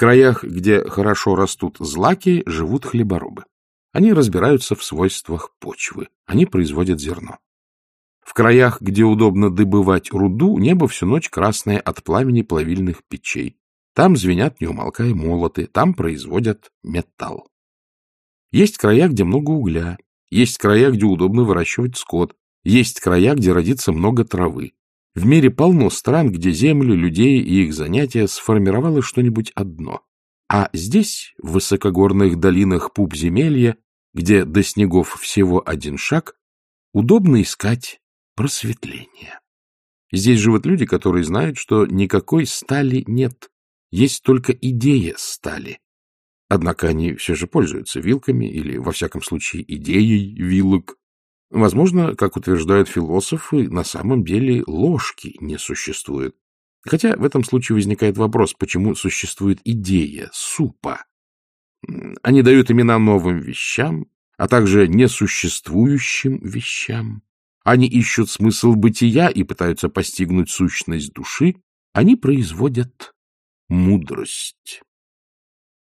краях, где хорошо растут злаки, живут хлеборобы. Они разбираются в свойствах почвы. Они производят зерно. В краях, где удобно добывать руду, небо всю ночь красное от пламени плавильных печей. Там звенят, не умолкая, молоты, там производят металл. Есть края, где много угля, есть края, где удобно выращивать скот, есть края, где родится много травы. В мире полно стран, где землю, людей и их занятия сформировало что-нибудь одно. А здесь, в высокогорных долинах пупземелья, где до снегов всего один шаг, удобно искать просветление. Здесь живут люди, которые знают, что никакой стали нет, есть только идея стали. Однако они все же пользуются вилками или, во всяком случае, идеей вилок. Возможно, как утверждают философы, на самом деле ложки не существует. Хотя в этом случае возникает вопрос, почему существует идея супа. Они дают имена новым вещам, а также несуществующим вещам. Они ищут смысл бытия и пытаются постигнуть сущность души. Они производят мудрость.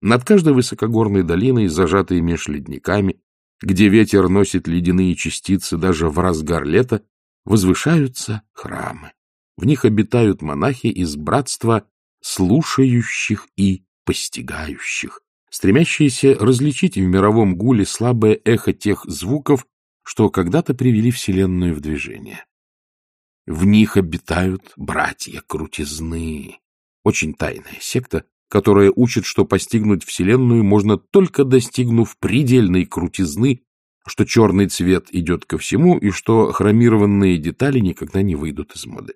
Над каждой высокогорной долиной, зажатой меж ледниками, где ветер носит ледяные частицы даже в разгар лета, возвышаются храмы. В них обитают монахи из братства слушающих и постигающих, стремящиеся различить в мировом гуле слабое эхо тех звуков, что когда-то привели Вселенную в движение. В них обитают братья крутизны, очень тайная секта, которая учит, что постигнуть Вселенную можно только достигнув предельной крутизны, что черный цвет идет ко всему и что хромированные детали никогда не выйдут из моды.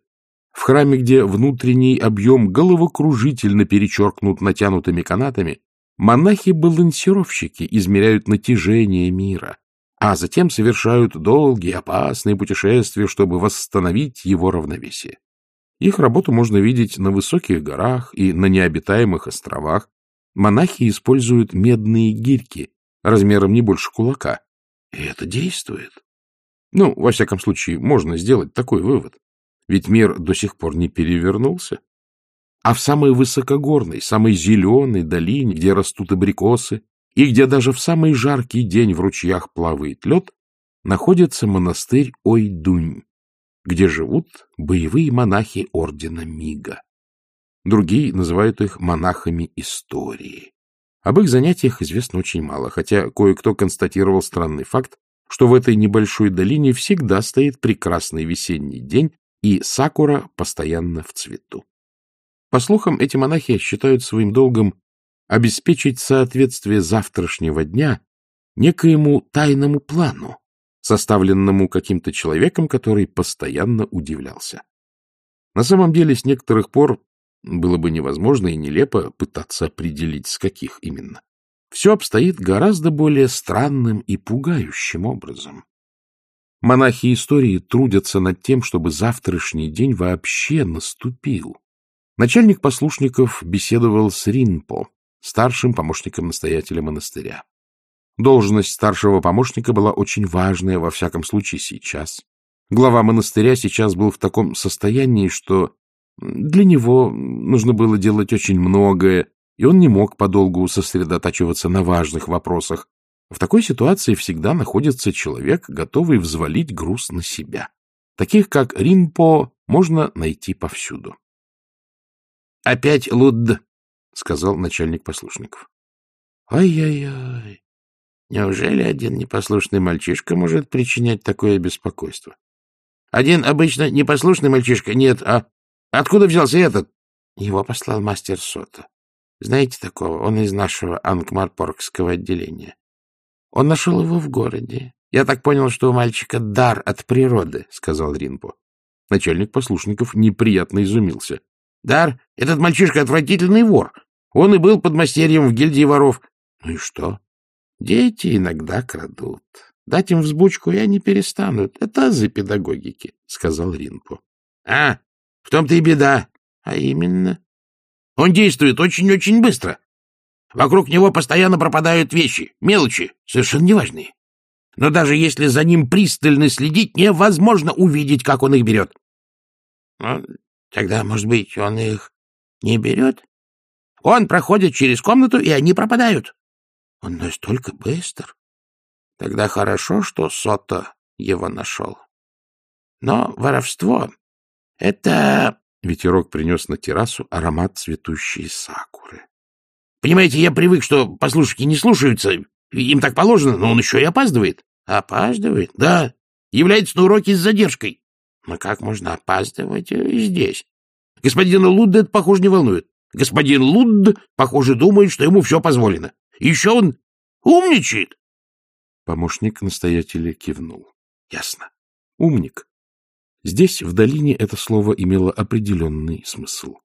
В храме, где внутренний объем головокружительно перечеркнут натянутыми канатами, монахи-балансировщики измеряют натяжение мира, а затем совершают долгие опасные путешествия, чтобы восстановить его равновесие. Их работу можно видеть на высоких горах и на необитаемых островах. Монахи используют медные гирьки размером не больше кулака. И это действует. Ну, во всяком случае, можно сделать такой вывод. Ведь мир до сих пор не перевернулся. А в самой высокогорной, самой зеленой долине, где растут абрикосы, и где даже в самый жаркий день в ручьях плавает лед, находится монастырь Ойдунь, где живут боевые монахи ордена Мига. Другие называют их монахами истории. Об их занятиях известно очень мало, хотя кое-кто констатировал странный факт, что в этой небольшой долине всегда стоит прекрасный весенний день, и сакура постоянно в цвету. По слухам, эти монахи считают своим долгом обеспечить соответствие завтрашнего дня некоему тайному плану, составленному каким-то человеком, который постоянно удивлялся. На самом деле, с некоторых пор было бы невозможно и нелепо пытаться определить, с каких именно. Все обстоит гораздо более странным и пугающим образом. Монахи истории трудятся над тем, чтобы завтрашний день вообще наступил. Начальник послушников беседовал с Ринпо, старшим помощником настоятеля монастыря. Должность старшего помощника была очень важная, во всяком случае, сейчас. Глава монастыря сейчас был в таком состоянии, что для него нужно было делать очень многое, и он не мог подолгу сосредотачиваться на важных вопросах. В такой ситуации всегда находится человек, готовый взвалить груз на себя. Таких, как Ринпо, можно найти повсюду. — Опять Лудд, — сказал начальник послушников. «Ай — Ай-яй-яй, Неужели один непослушный мальчишка может причинять такое беспокойство? Один обычно непослушный мальчишка, нет, а откуда взялся этот? Его послал мастер Сота. Знаете такого? Он из нашего Ангмарпоргского отделения. Он нашел его в городе. Я так понял, что у мальчика дар от природы, — сказал Ринпо. Начальник послушников неприятно изумился. — Дар? Этот мальчишка отвратительный вор. Он и был подмастерьем в гильдии воров. — Ну и что? Дети иногда крадут. Дать им взбучку и они перестанут. Это азы педагогики, — сказал Ринпо. — А, в том-то и беда. А именно? Он действует очень-очень быстро. Вокруг него постоянно пропадают вещи, мелочи, совершенно неважные. Но даже если за ним пристально следить, невозможно увидеть, как он их берет. Ну, тогда, может быть, он их не берет? Он проходит через комнату, и они пропадают. Он настолько быстр. Тогда хорошо, что Сото его нашел. Но воровство — это... Ветерок принес на террасу аромат цветущей сакуры. Понимаете, я привык, что послушники не слушаются. Им так положено, но он еще и опаздывает. Опаздывает? Да. Является на уроки с задержкой. Но как можно опаздывать э, здесь? Господина Лудда это, похоже, не волнует. Господин Лудд, похоже, думает, что ему все позволено. И еще он умничает. Помощник настоятеля кивнул. Ясно. Умник. Здесь, в долине, это слово имело определенный смысл.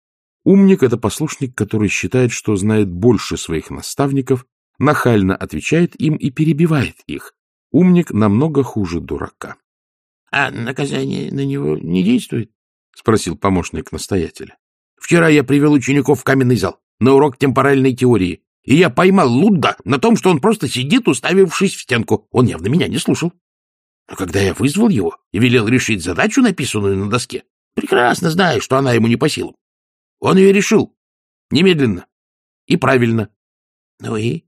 Умник — это послушник, который считает, что знает больше своих наставников, нахально отвечает им и перебивает их. Умник намного хуже дурака. — А наказание на него не действует? — спросил помощник настоятеля. — Вчера я привел учеников в каменный зал на урок темпоральной теории, и я поймал Лудда на том, что он просто сидит, уставившись в стенку. Он явно меня не слушал. Но когда я вызвал его и велел решить задачу, написанную на доске, прекрасно зная, что она ему не по силам, он ее решил. Немедленно. И правильно. — Ну и?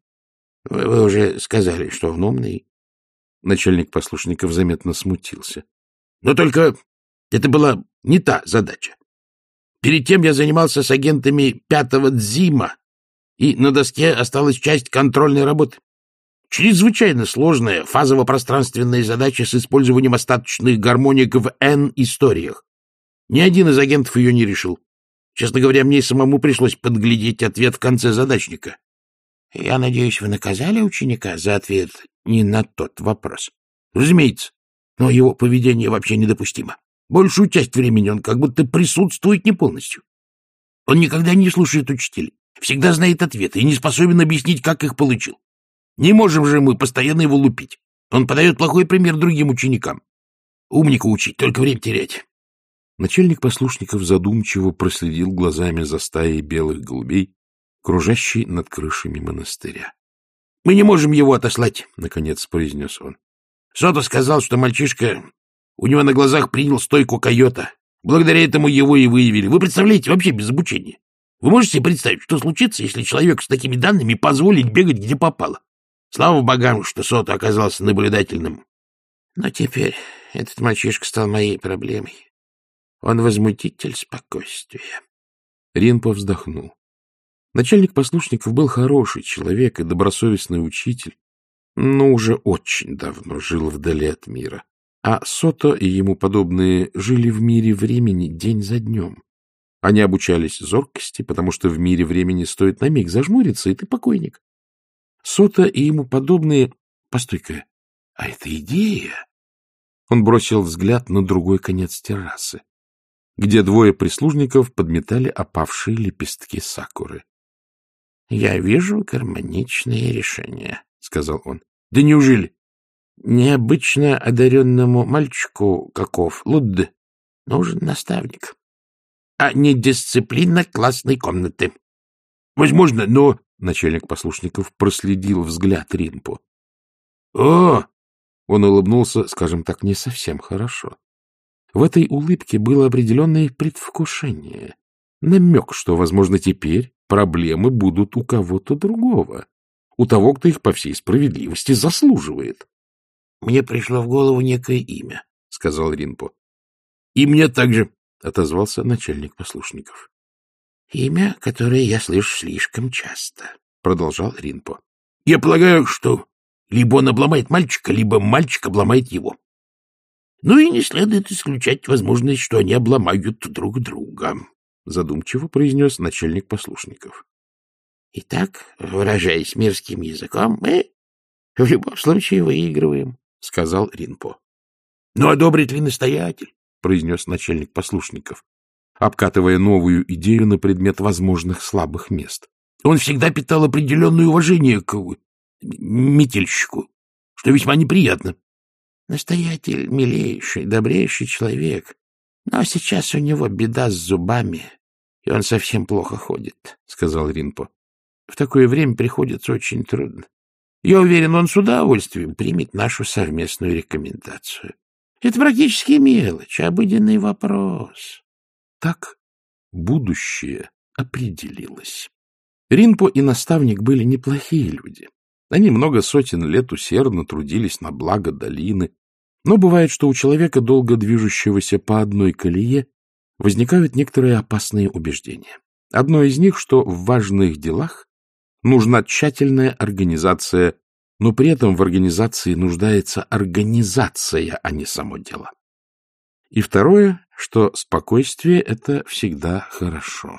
Вы, уже сказали, что он умный. Начальник послушников заметно смутился. — Но только это была не та задача. Перед тем я занимался с агентами пятого Дзима, и на доске осталась часть контрольной работы. Чрезвычайно сложная фазово-пространственная задача с использованием остаточных гармоник в N-историях. Ни один из агентов ее не решил. Честно говоря, мне самому пришлось подглядеть ответ в конце задачника. Я надеюсь, вы наказали ученика за ответ не на тот вопрос. Разумеется, но его поведение вообще недопустимо. Большую часть времени он как будто присутствует не полностью. Он никогда не слушает учителей, всегда знает ответы и не способен объяснить, как их получил. Не можем же мы постоянно его лупить. Он подает плохой пример другим ученикам. Умника учить, только время терять. Начальник послушников задумчиво проследил глазами за стаей белых голубей, кружащей над крышами монастыря. — Мы не можем его отослать, — наконец произнес он. Сото сказал, что мальчишка у него на глазах принял стойку койота. Благодаря этому его и выявили. Вы представляете, вообще без обучения. Вы можете себе представить, что случится, если человек с такими данными позволить бегать где попало? Слава богам, что Сото оказался наблюдательным. Но теперь этот мальчишка стал моей проблемой. Он возмутитель спокойствия. Ринпо вздохнул. Начальник послушников был хороший человек и добросовестный учитель, но уже очень давно жил вдали от мира. А Сото и ему подобные жили в мире времени день за днем. Они обучались зоркости, потому что в мире времени стоит на миг зажмуриться, и ты покойник. Сота и ему подобные... Постой-ка, а это идея? Он бросил взгляд на другой конец террасы, где двое прислужников подметали опавшие лепестки сакуры. — Я вижу гармоничное решение, — сказал он. — Да неужели? — Необычно одаренному мальчику, каков Лудд, нужен наставник, а не дисциплина классной комнаты. — Возможно, но Начальник послушников проследил взгляд Ринпу. «О!» Он улыбнулся, скажем так, не совсем хорошо. В этой улыбке было определенное предвкушение, намек, что, возможно, теперь проблемы будут у кого-то другого, у того, кто их по всей справедливости заслуживает. — Мне пришло в голову некое имя, — сказал Ринпо. — И мне также, — отозвался начальник послушников. Имя, которое я слышу слишком часто, — продолжал Ринпо. — Я полагаю, что либо он обломает мальчика, либо мальчик обломает его. Ну и не следует исключать возможность, что они обломают друг друга, — задумчиво произнес начальник послушников. — Итак, выражаясь мирским языком, мы в любом случае выигрываем, — сказал Ринпо. — Но одобрит ли настоятель? — произнес начальник послушников обкатывая новую идею на предмет возможных слабых мест. Он всегда питал определенное уважение к метельщику, что весьма неприятно. Настоятель милейший, добрейший человек, но сейчас у него беда с зубами, и он совсем плохо ходит, — сказал Ринпо. В такое время приходится очень трудно. Я уверен, он с удовольствием примет нашу совместную рекомендацию. Это практически мелочь, обыденный вопрос. Так будущее определилось. Ринпо и наставник были неплохие люди. Они много сотен лет усердно трудились на благо долины, но бывает, что у человека, долго движущегося по одной колее, возникают некоторые опасные убеждения. Одно из них, что в важных делах нужна тщательная организация, но при этом в организации нуждается организация, а не само дело. И второе, что спокойствие — это всегда хорошо.